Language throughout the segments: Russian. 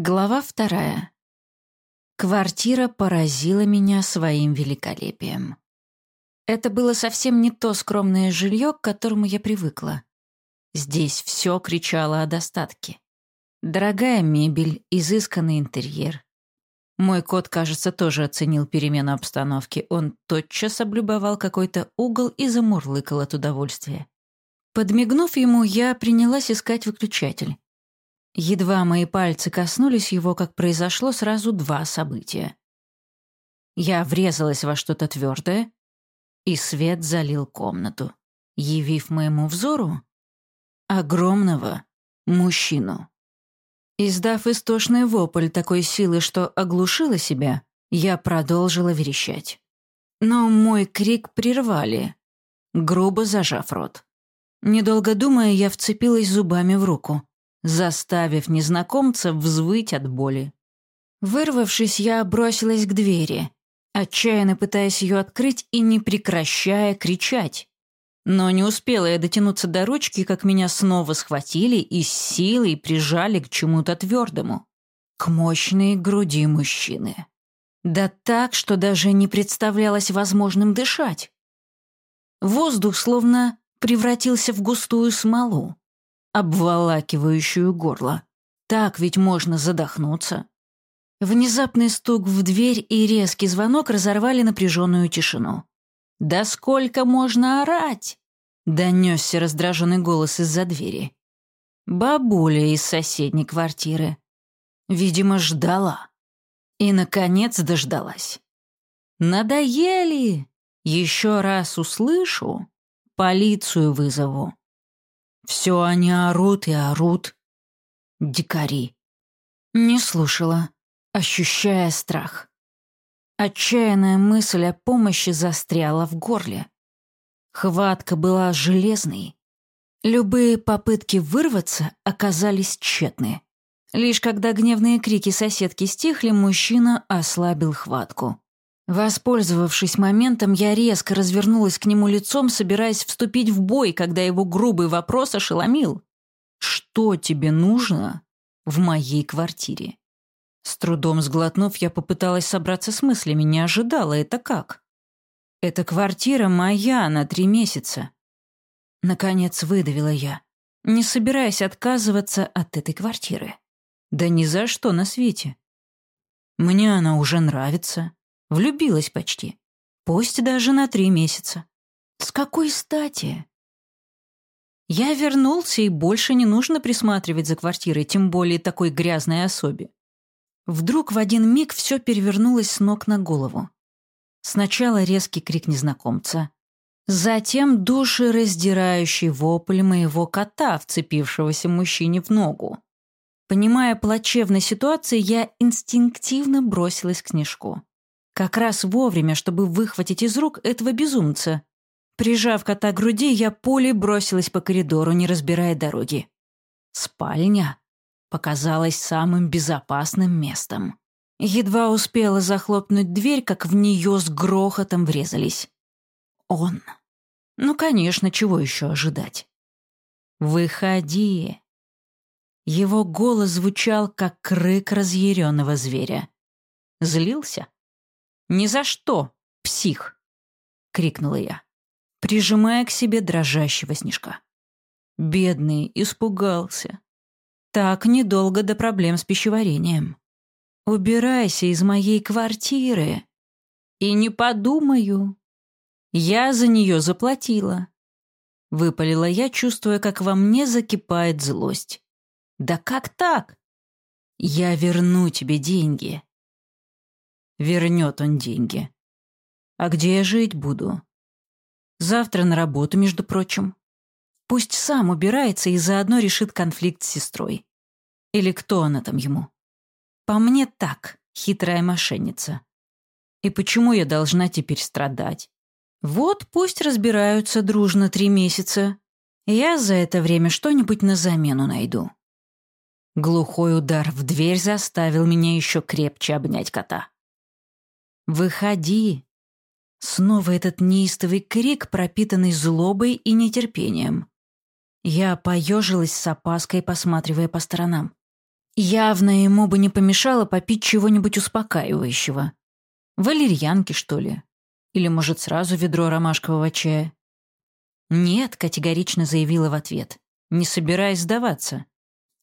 Глава вторая. Квартира поразила меня своим великолепием. Это было совсем не то скромное жилье, к которому я привыкла. Здесь все кричало о достатке. Дорогая мебель, изысканный интерьер. Мой кот, кажется, тоже оценил перемену обстановки. Он тотчас облюбовал какой-то угол и замурлыкал от удовольствия. Подмигнув ему, я принялась искать выключатель. Едва мои пальцы коснулись его, как произошло сразу два события. Я врезалась во что-то твердое, и свет залил комнату, явив моему взору огромного мужчину. Издав истошный вопль такой силы, что оглушила себя, я продолжила верещать. Но мой крик прервали, грубо зажав рот. Недолго думая, я вцепилась зубами в руку заставив незнакомца взвыть от боли. Вырвавшись, я бросилась к двери, отчаянно пытаясь ее открыть и не прекращая кричать. Но не успела я дотянуться до ручки, как меня снова схватили и с силой прижали к чему-то твердому. К мощной груди мужчины. Да так, что даже не представлялось возможным дышать. Воздух словно превратился в густую смолу обволакивающую горло. Так ведь можно задохнуться. Внезапный стук в дверь и резкий звонок разорвали напряженную тишину. «Да сколько можно орать?» — донесся раздраженный голос из-за двери. Бабуля из соседней квартиры. Видимо, ждала. И, наконец, дождалась. «Надоели! Еще раз услышу, полицию вызову». Все они орут и орут. Дикари. Не слушала, ощущая страх. Отчаянная мысль о помощи застряла в горле. Хватка была железной. Любые попытки вырваться оказались тщетны. Лишь когда гневные крики соседки стихли, мужчина ослабил хватку. Воспользовавшись моментом, я резко развернулась к нему лицом, собираясь вступить в бой, когда его грубый вопрос ошеломил. «Что тебе нужно в моей квартире?» С трудом сглотнув, я попыталась собраться с мыслями, не ожидала это как. «Эта квартира моя на три месяца». Наконец выдавила я, не собираясь отказываться от этой квартиры. Да ни за что на свете. Мне она уже нравится. Влюбилась почти. Пусть даже на три месяца. С какой стати? Я вернулся, и больше не нужно присматривать за квартирой, тем более такой грязной особе. Вдруг в один миг все перевернулось с ног на голову. Сначала резкий крик незнакомца. Затем душераздирающий вопль моего кота, вцепившегося мужчине в ногу. Понимая плачевной ситуации, я инстинктивно бросилась к снежку. Как раз вовремя, чтобы выхватить из рук этого безумца. Прижав кота к груди, я пулей бросилась по коридору, не разбирая дороги. Спальня показалась самым безопасным местом. Едва успела захлопнуть дверь, как в нее с грохотом врезались. Он. Ну, конечно, чего еще ожидать? «Выходи!» Его голос звучал, как крик разъяренного зверя. Злился? «Ни за что, псих!» — крикнула я, прижимая к себе дрожащего снежка. Бедный испугался. Так недолго до проблем с пищеварением. Убирайся из моей квартиры. И не подумаю. Я за нее заплатила. Выпалила я, чувствуя, как во мне закипает злость. Да как так? Я верну тебе деньги. Вернет он деньги. А где я жить буду? Завтра на работу, между прочим. Пусть сам убирается и заодно решит конфликт с сестрой. Или кто она там ему? По мне так, хитрая мошенница. И почему я должна теперь страдать? Вот пусть разбираются дружно три месяца. Я за это время что-нибудь на замену найду. Глухой удар в дверь заставил меня еще крепче обнять кота. «Выходи!» Снова этот неистовый крик, пропитанный злобой и нетерпением. Я поежилась с опаской, посматривая по сторонам. Явно ему бы не помешало попить чего-нибудь успокаивающего. Валерьянки, что ли? Или, может, сразу ведро ромашкового чая? «Нет», — категорично заявила в ответ, не собираясь сдаваться.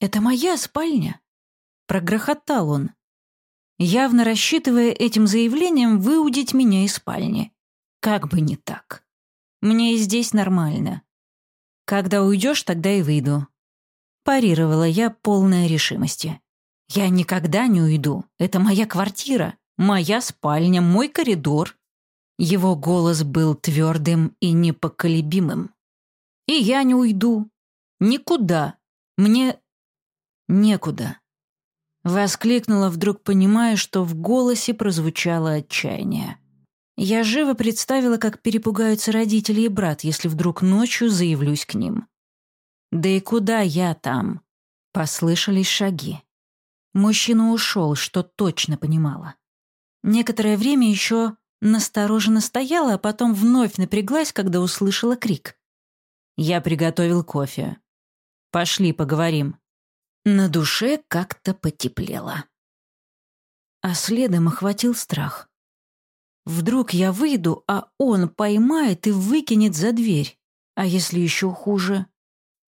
«Это моя спальня», — прогрохотал он, явно рассчитывая этим заявлением выудить меня из спальни. Как бы не так. Мне и здесь нормально. Когда уйдешь, тогда и выйду. Парировала я полная решимости. Я никогда не уйду. Это моя квартира, моя спальня, мой коридор. Его голос был твердым и непоколебимым. И я не уйду. Никуда. Мне некуда. Воскликнула вдруг, понимая, что в голосе прозвучало отчаяние. Я живо представила, как перепугаются родители и брат, если вдруг ночью заявлюсь к ним. «Да и куда я там?» Послышались шаги. Мужчина ушел, что точно понимала. Некоторое время еще настороженно стояла, а потом вновь напряглась, когда услышала крик. Я приготовил кофе. «Пошли, поговорим». На душе как-то потеплело. А следом охватил страх. Вдруг я выйду, а он поймает и выкинет за дверь. А если еще хуже?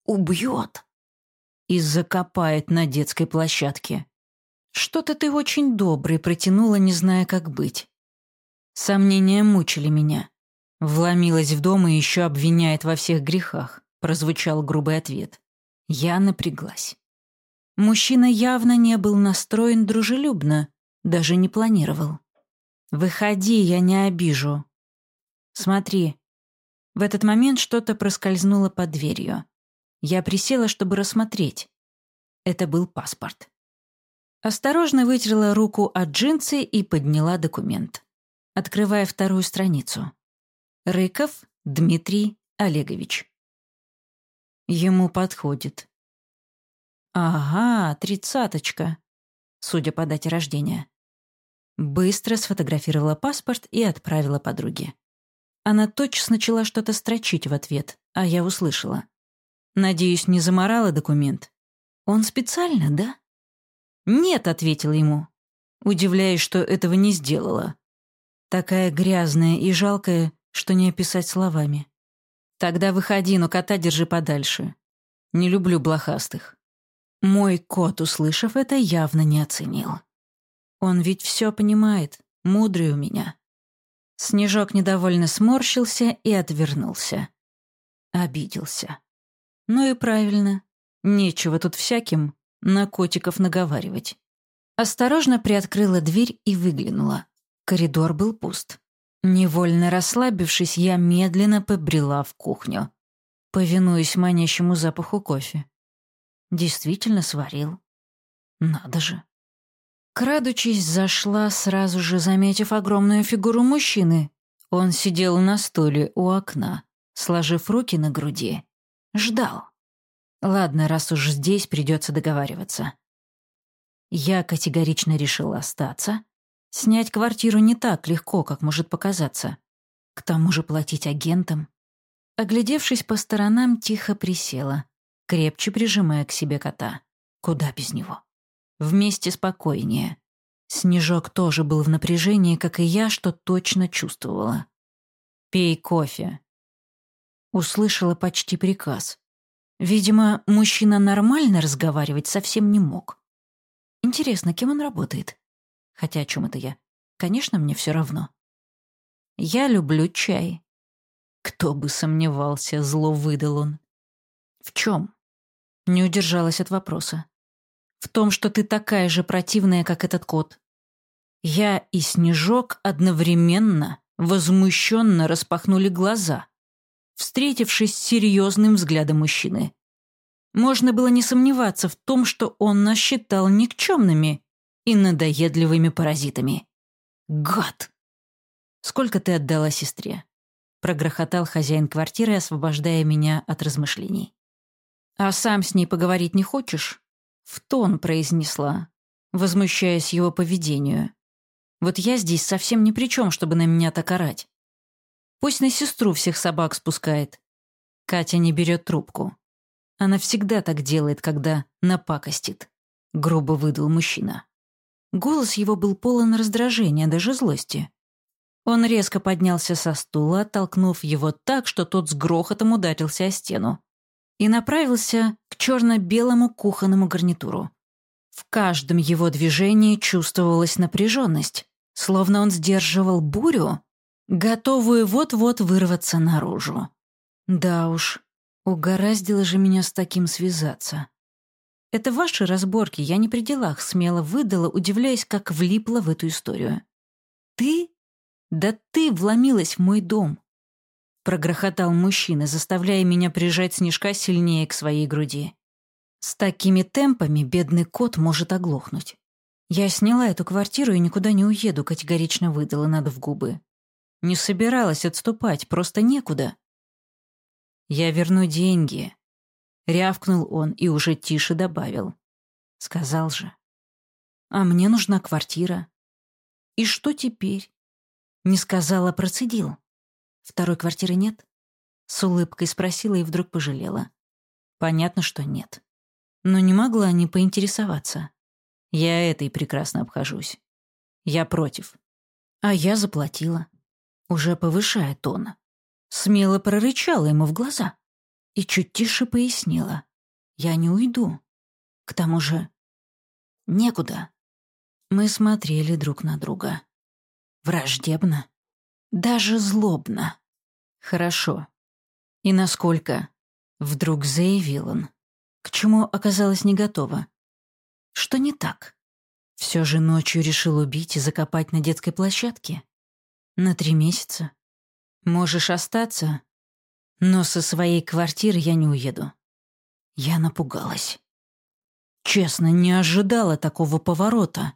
Убьет. И закопает на детской площадке. Что-то ты очень добрый, протянула, не зная, как быть. Сомнения мучили меня. Вломилась в дом и еще обвиняет во всех грехах, прозвучал грубый ответ. Я напряглась. Мужчина явно не был настроен дружелюбно, даже не планировал. «Выходи, я не обижу». «Смотри». В этот момент что-то проскользнуло под дверью. Я присела, чтобы рассмотреть. Это был паспорт. Осторожно вытерла руку от джинсы и подняла документ, открывая вторую страницу. Рыков Дмитрий Олегович. Ему подходит. Ага, тридцаточка, судя по дате рождения. Быстро сфотографировала паспорт и отправила подруге. Она тотчас начала что-то строчить в ответ, а я услышала. Надеюсь, не заморала документ. Он специально, да? Нет, ответила ему, удивляясь, что этого не сделала. Такая грязная и жалкая, что не описать словами. Тогда выходи, но кота держи подальше. Не люблю блохастых. Мой кот, услышав это, явно не оценил. Он ведь все понимает, мудрый у меня. Снежок недовольно сморщился и отвернулся. Обиделся. Ну и правильно. Нечего тут всяким на котиков наговаривать. Осторожно приоткрыла дверь и выглянула. Коридор был пуст. Невольно расслабившись, я медленно побрела в кухню, повинуясь манящему запаху кофе. Действительно сварил. Надо же. Крадучись, зашла, сразу же заметив огромную фигуру мужчины. Он сидел на стуле у окна, сложив руки на груди. Ждал. Ладно, раз уж здесь придется договариваться. Я категорично решила остаться. Снять квартиру не так легко, как может показаться. К тому же платить агентам. Оглядевшись по сторонам, тихо присела крепче прижимая к себе кота. Куда без него? Вместе спокойнее. Снежок тоже был в напряжении, как и я, что точно чувствовала. «Пей кофе». Услышала почти приказ. Видимо, мужчина нормально разговаривать совсем не мог. Интересно, кем он работает? Хотя о чем это я? Конечно, мне все равно. Я люблю чай. Кто бы сомневался, зло выдал он. В чем? Не удержалась от вопроса. В том, что ты такая же противная, как этот кот. Я и Снежок одновременно, возмущенно распахнули глаза, встретившись с серьезным взглядом мужчины. Можно было не сомневаться в том, что он нас считал никчемными и надоедливыми паразитами. Гад! Сколько ты отдала сестре? Прогрохотал хозяин квартиры, освобождая меня от размышлений. «А сам с ней поговорить не хочешь?» В тон произнесла, возмущаясь его поведению. «Вот я здесь совсем ни при чем, чтобы на меня так орать. Пусть на сестру всех собак спускает». Катя не берет трубку. Она всегда так делает, когда напакостит. грубо выдал мужчина. Голос его был полон раздражения, даже злости. Он резко поднялся со стула, оттолкнув его так, что тот с грохотом ударился о стену, и направился к черно-белому кухонному гарнитуру. В каждом его движении чувствовалась напряженность, словно он сдерживал бурю, готовую вот-вот вырваться наружу. Да уж, угораздило же меня с таким связаться. Это ваши разборки, я не при делах, смело выдала, удивляясь, как влипла в эту историю. Ты? Да ты вломилась в мой дом. Прогрохотал мужчина, заставляя меня прижать снежка сильнее к своей груди. С такими темпами бедный кот может оглохнуть. Я сняла эту квартиру и никуда не уеду, категорично выдала надо в губы. Не собиралась отступать, просто некуда. Я верну деньги, Рявкнул он и уже тише добавил. Сказал же. А мне нужна квартира. И что теперь? Не сказала, процедил. Второй квартиры нет? С улыбкой спросила и вдруг пожалела. Понятно, что нет. Но не могла не поинтересоваться. Я этой прекрасно обхожусь. Я против. А я заплатила. Уже повышая тон. Смело прорычала ему в глаза и чуть тише пояснила. «Я не уйду. К тому же некуда». Мы смотрели друг на друга. Враждебно. Даже злобно. «Хорошо. И насколько?» Вдруг заявил он. К чему оказалось не готова. Что не так? Все же ночью решил убить и закопать на детской площадке? На три месяца? Можешь остаться, но со своей квартиры я не уеду. Я напугалась. Честно, не ожидала такого поворота.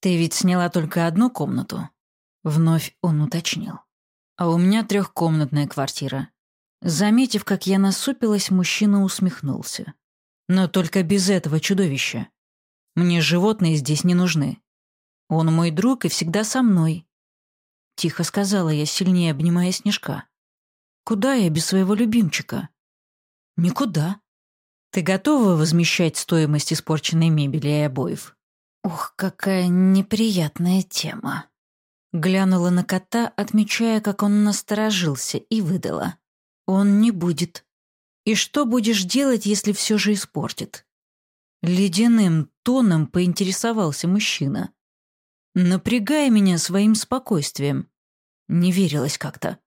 Ты ведь сняла только одну комнату. Вновь он уточнил. А у меня трехкомнатная квартира. Заметив, как я насупилась, мужчина усмехнулся. Но только без этого чудовища. Мне животные здесь не нужны. Он мой друг и всегда со мной. Тихо сказала я, сильнее обнимая снежка. Куда я без своего любимчика? Никуда. Ты готова возмещать стоимость испорченной мебели и обоев? Ох, какая неприятная тема. Глянула на кота, отмечая, как он насторожился, и выдала. Он не будет. И что будешь делать, если все же испортит? Ледяным тоном поинтересовался мужчина. Напрягая меня своим спокойствием. Не верилось как-то.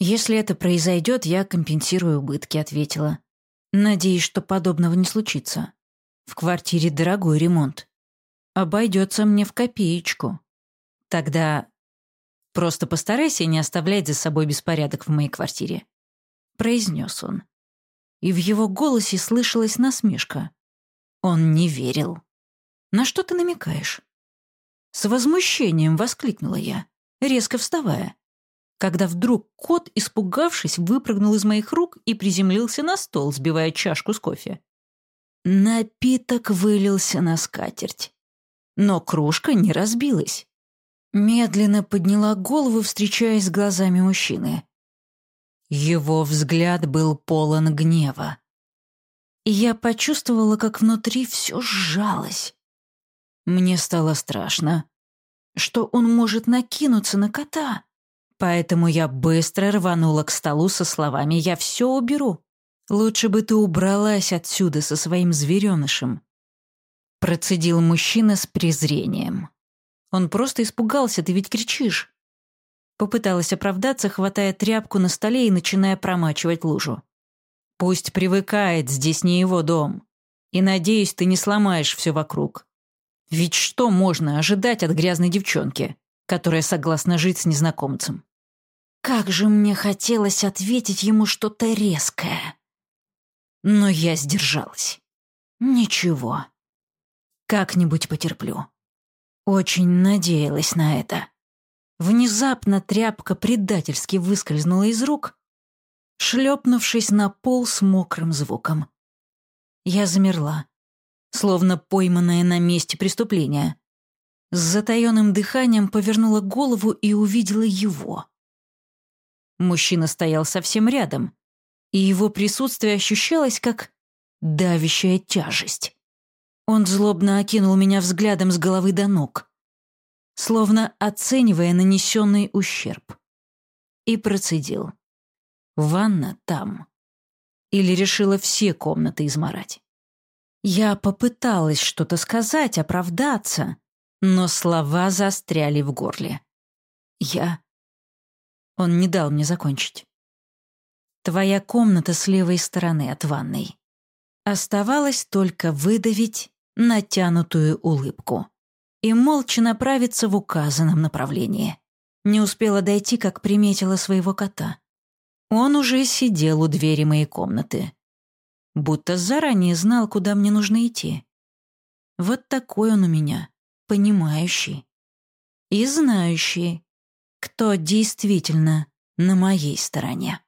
«Если это произойдет, я компенсирую убытки», — ответила. «Надеюсь, что подобного не случится. В квартире дорогой ремонт. Обойдется мне в копеечку. Тогда просто постарайся не оставлять за собой беспорядок в моей квартире», — произнес он. И в его голосе слышалась насмешка. Он не верил. «На что ты намекаешь?» С возмущением воскликнула я, резко вставая когда вдруг кот, испугавшись, выпрыгнул из моих рук и приземлился на стол, сбивая чашку с кофе. Напиток вылился на скатерть. Но кружка не разбилась. Медленно подняла голову, встречаясь с глазами мужчины. Его взгляд был полон гнева. И я почувствовала, как внутри все сжалось. Мне стало страшно, что он может накинуться на кота. Поэтому я быстро рванула к столу со словами «Я все уберу». Лучше бы ты убралась отсюда со своим зверенышем. Процедил мужчина с презрением. Он просто испугался, ты ведь кричишь. Попыталась оправдаться, хватая тряпку на столе и начиная промачивать лужу. Пусть привыкает, здесь не его дом. И надеюсь, ты не сломаешь все вокруг. Ведь что можно ожидать от грязной девчонки, которая согласна жить с незнакомцем? Как же мне хотелось ответить ему что-то резкое. Но я сдержалась. Ничего. Как-нибудь потерплю. Очень надеялась на это. Внезапно тряпка предательски выскользнула из рук, шлепнувшись на пол с мокрым звуком. Я замерла, словно пойманная на месте преступления. С затаённым дыханием повернула голову и увидела его. Мужчина стоял совсем рядом, и его присутствие ощущалось как давящая тяжесть. Он злобно окинул меня взглядом с головы до ног, словно оценивая нанесенный ущерб, и процедил. «Ванна там». Или решила все комнаты изморать. Я попыталась что-то сказать, оправдаться, но слова застряли в горле. Я... Он не дал мне закончить. Твоя комната с левой стороны от ванной. Оставалось только выдавить натянутую улыбку и молча направиться в указанном направлении. Не успела дойти, как приметила своего кота. Он уже сидел у двери моей комнаты. Будто заранее знал, куда мне нужно идти. Вот такой он у меня, понимающий и знающий, кто действительно на моей стороне.